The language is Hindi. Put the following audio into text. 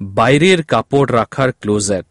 বাইরের কাপড় রাখার ক্লোজেট